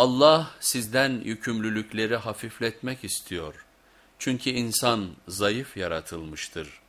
Allah sizden yükümlülükleri hafifletmek istiyor. Çünkü insan zayıf yaratılmıştır.